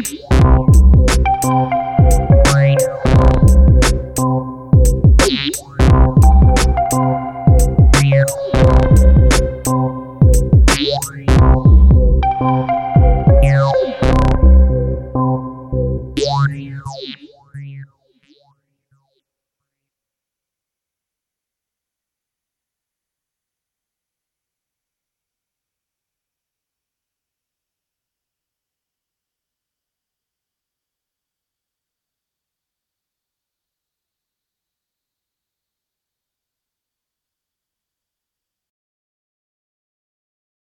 Música